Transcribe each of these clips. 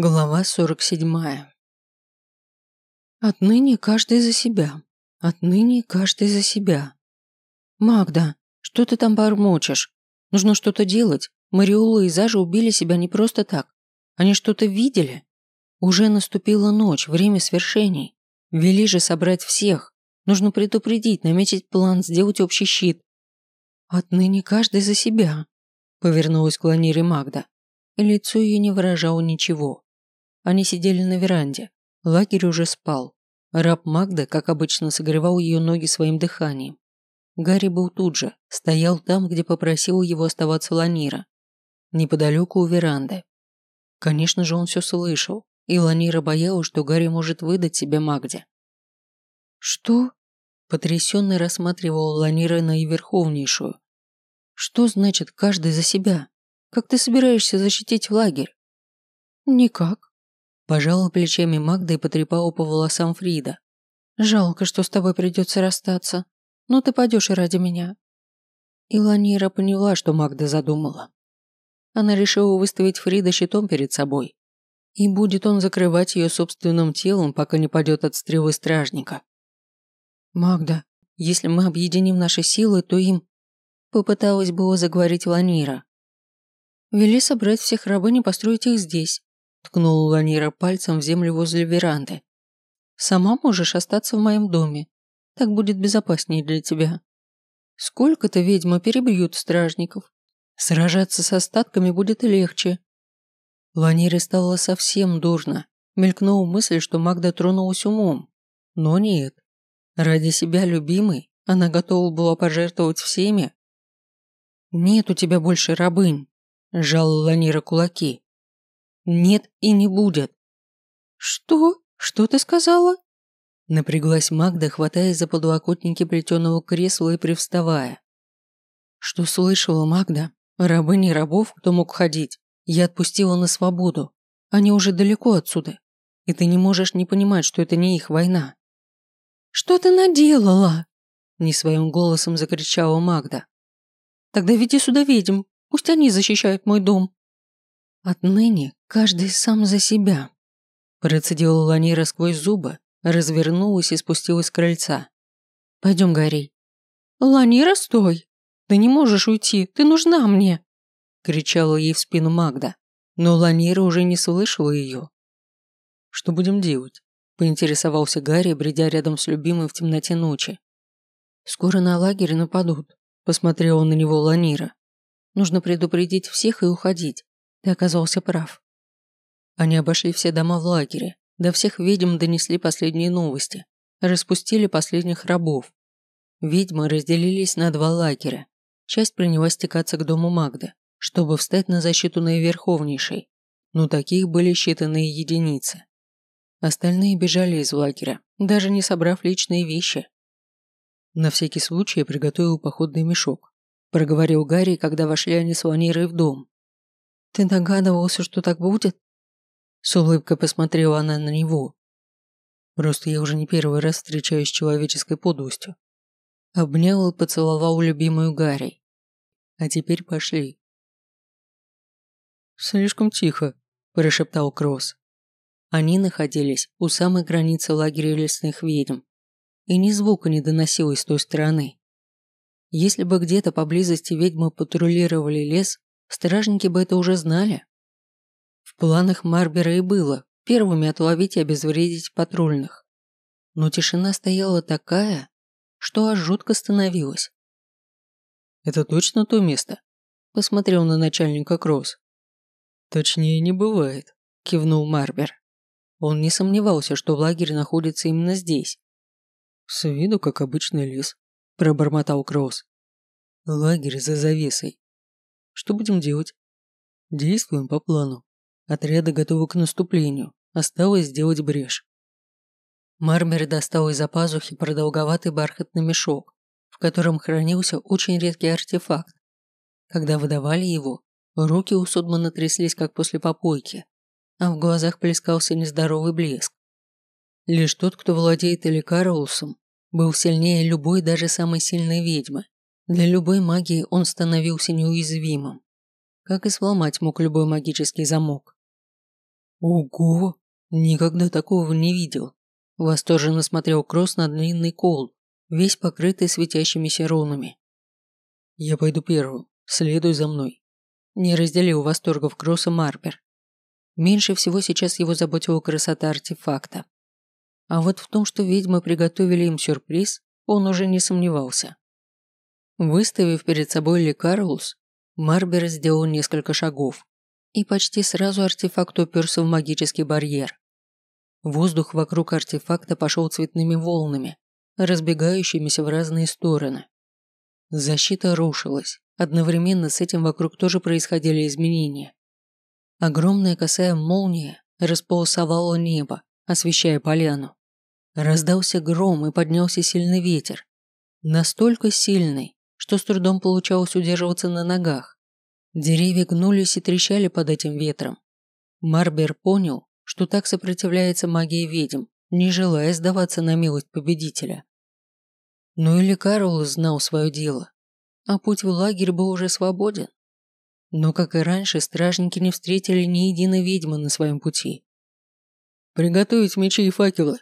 Глава 47. Отныне каждый за себя. Отныне каждый за себя. Магда, что ты там бормочешь? Нужно что-то делать. Мариола и Зажа убили себя не просто так. Они что-то видели. Уже наступила ночь, время свершений. Вели же собрать всех. Нужно предупредить, наметить план, сделать общий щит. Отныне каждый за себя. Повернулась к Ланире Магда. Лицо ее не выражало ничего. Они сидели на веранде. Лагерь уже спал. Раб Магда, как обычно, согревал ее ноги своим дыханием. Гарри был тут же, стоял там, где попросил его оставаться Ланира. Неподалеку у веранды. Конечно же, он все слышал, и Ланира боялась, что Гарри может выдать себе Магде. «Что?» – потрясенно рассматривал Ланира наиверховнейшую. «Что значит каждый за себя? Как ты собираешься защитить лагерь?» «Никак», Пожала плечами Магда и потрепала по волосам Фрида. «Жалко, что с тобой придется расстаться. Но ты пойдешь и ради меня». И Ланира поняла, что Магда задумала. Она решила выставить Фрида щитом перед собой. И будет он закрывать ее собственным телом, пока не падет от стрелы стражника. «Магда, если мы объединим наши силы, то им...» Попыталась было заговорить Ланира. «Вели собрать всех рабынь и построить их здесь. Ткнула Ланира пальцем в землю возле веранды. «Сама можешь остаться в моем доме. Так будет безопаснее для тебя. Сколько-то ведьмы перебьют стражников. Сражаться с остатками будет легче». Ланире стало совсем дурно. Мелькнула мысль, что Магда тронулась умом. Но нет. Ради себя любимой она готова была пожертвовать всеми. «Нет у тебя больше рабынь», – сжала Ланира кулаки. Нет и не будет. Что? Что ты сказала? Напряглась Магда, хватаясь за подлокотники плетеного кресла и привставая. Что слышала Магда? Рабыни рабов, кто мог ходить, я отпустила на свободу. Они уже далеко отсюда. И ты не можешь не понимать, что это не их война. Что ты наделала? Не своим голосом закричала Магда. Тогда веди сюда ведьм, пусть они защищают мой дом. Отныне каждый сам за себя. Процедила Ланира сквозь зубы, развернулась и спустилась с крыльца. Пойдем, Гарри. Ланира, стой! Ты не можешь уйти, ты нужна мне! Кричала ей в спину Магда, но Ланира уже не слышала ее. Что будем делать? Поинтересовался Гарри, бредя рядом с любимой в темноте ночи. Скоро на лагерь нападут, посмотрела на него Ланира. Нужно предупредить всех и уходить. Ты оказался прав. Они обошли все дома в лагере, до всех ведьм донесли последние новости, распустили последних рабов. Ведьмы разделились на два лагеря. Часть принялась стекаться к дому Магды, чтобы встать на защиту наиверховнейшей, но таких были считанные единицы. Остальные бежали из лагеря, даже не собрав личные вещи. На всякий случай я приготовил походный мешок, проговорил Гарри, когда вошли они с Ланирой в дом. Ты догадывался, что так будет? С улыбкой посмотрела она на него. Просто я уже не первый раз встречаюсь с человеческой подлостью. Обнял и поцеловал любимую Гарри. А теперь пошли. Слишком тихо, прошептал Кросс. Они находились у самой границы лагеря лесных ведьм, и ни звука не доносилось с той стороны. Если бы где-то поблизости ведьмы патрулировали лес, Стражники бы это уже знали. В планах Марбера и было первыми отловить и обезвредить патрульных. Но тишина стояла такая, что аж жутко становилось. «Это точно то место?» – посмотрел на начальника Кросс. «Точнее не бывает», – кивнул Марбер. Он не сомневался, что лагерь находится именно здесь. «С виду, как обычный лес», – пробормотал Кросс. «Лагерь за завесой. Что будем делать? Действуем по плану. Отряды готовы к наступлению. Осталось сделать брешь. Мармер достал из-за пазухи продолговатый бархатный мешок, в котором хранился очень редкий артефакт. Когда выдавали его, руки у Судмана тряслись, как после попойки, а в глазах плескался нездоровый блеск. Лишь тот, кто владеет Эликароусом, был сильнее любой, даже самой сильной ведьмы. Для любой магии он становился неуязвимым, как и сломать мог любой магический замок. Ого! Никогда такого не видел. Восторженно смотрел Кросс на длинный кол, весь покрытый светящимися рунами. Я пойду первым, следуй за мной. Не разделил восторгов Кросса Марпер. Меньше всего сейчас его заботила красота артефакта. А вот в том, что ведьмы приготовили им сюрприз, он уже не сомневался. Выставив перед собой Лекарлус, Марбер сделал несколько шагов, и почти сразу артефакт уперся в магический барьер. Воздух вокруг артефакта пошел цветными волнами, разбегающимися в разные стороны. Защита рушилась, одновременно с этим вокруг тоже происходили изменения. Огромная косая молния располосовала небо, освещая поляну. Раздался гром и поднялся сильный ветер. Настолько сильный, что с трудом получалось удерживаться на ногах. Деревья гнулись и трещали под этим ветром. Марбер понял, что так сопротивляется магии ведьм, не желая сдаваться на милость победителя. Ну или Карл знал свое дело, а путь в лагерь был уже свободен. Но, как и раньше, стражники не встретили ни единой ведьмы на своем пути. «Приготовить мечи и факелы!»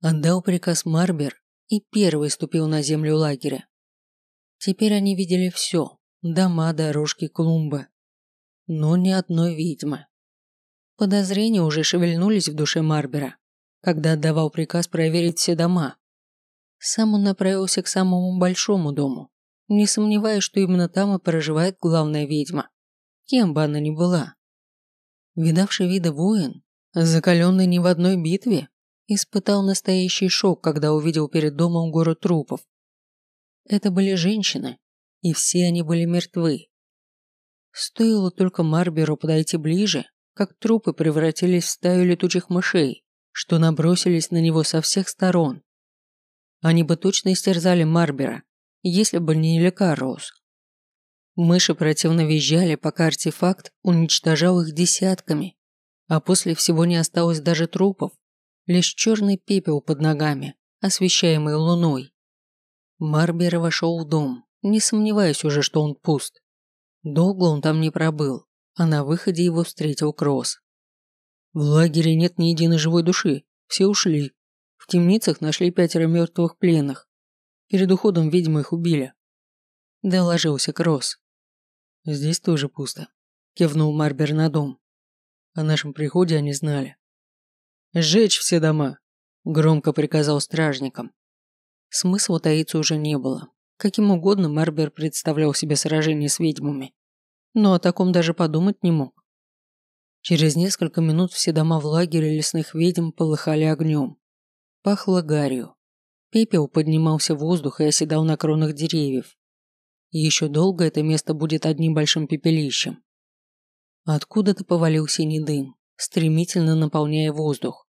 Отдал приказ Марбер и первый ступил на землю лагеря. Теперь они видели все – дома, дорожки, клумбы. Но ни одной ведьмы. Подозрения уже шевельнулись в душе Марбера, когда отдавал приказ проверить все дома. Сам он направился к самому большому дому, не сомневаясь, что именно там и проживает главная ведьма кем бы она ни была. Видавший виды воин, закаленный не в одной битве, испытал настоящий шок, когда увидел перед домом гору трупов. Это были женщины, и все они были мертвы. Стоило только Марберу подойти ближе, как трупы превратились в стаю летучих мышей, что набросились на него со всех сторон. Они бы точно истерзали Марбера, если бы не Лекарус. Мыши противно визжали, пока артефакт уничтожал их десятками, а после всего не осталось даже трупов, лишь черный пепел под ногами, освещаемый луной. Марбер вошел в дом, не сомневаясь уже, что он пуст. Долго он там не пробыл, а на выходе его встретил Кросс. В лагере нет ни единой живой души, все ушли. В темницах нашли пятеро мертвых пленных. Перед уходом, видимо, их убили. Доложился Кросс. Здесь тоже пусто. Кивнул Марбер на дом. О нашем приходе они знали. «Сжечь все дома!» Громко приказал стражникам. Смысла таиться уже не было. Каким угодно Марбер представлял себе сражение с ведьмами. Но о таком даже подумать не мог. Через несколько минут все дома в лагере лесных ведьм полыхали огнем. Пахло гарью. Пепел поднимался в воздух и оседал на кронах деревьев. И еще долго это место будет одним большим пепелищем. Откуда-то повалил синий дым, стремительно наполняя воздух.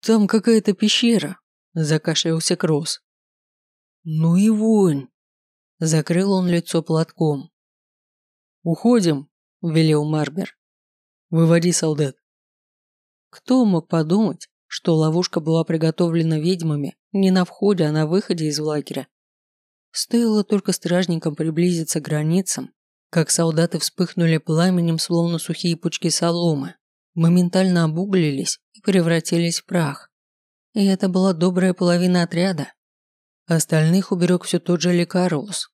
«Там какая-то пещера», – закашлялся Кросс. «Ну и вонь!» – закрыл он лицо платком. «Уходим», – велел Марбер. «Выводи солдат». Кто мог подумать, что ловушка была приготовлена ведьмами не на входе, а на выходе из лагеря? Стоило только стражникам приблизиться к границам, как солдаты вспыхнули пламенем, словно сухие пучки соломы, моментально обуглились и превратились в прах. И это была добрая половина отряда. Остальных уберег все тот же Лекарус.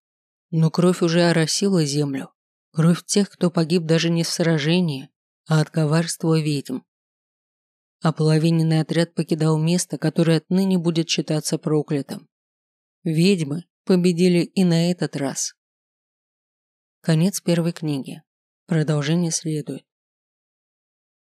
Но кровь уже оросила землю. Кровь тех, кто погиб даже не в сражении, а от коварства ведьм. А половинный отряд покидал место, которое отныне будет считаться проклятым. Ведьмы, победили и на этот раз. Конец первой книги. Продолжение следует.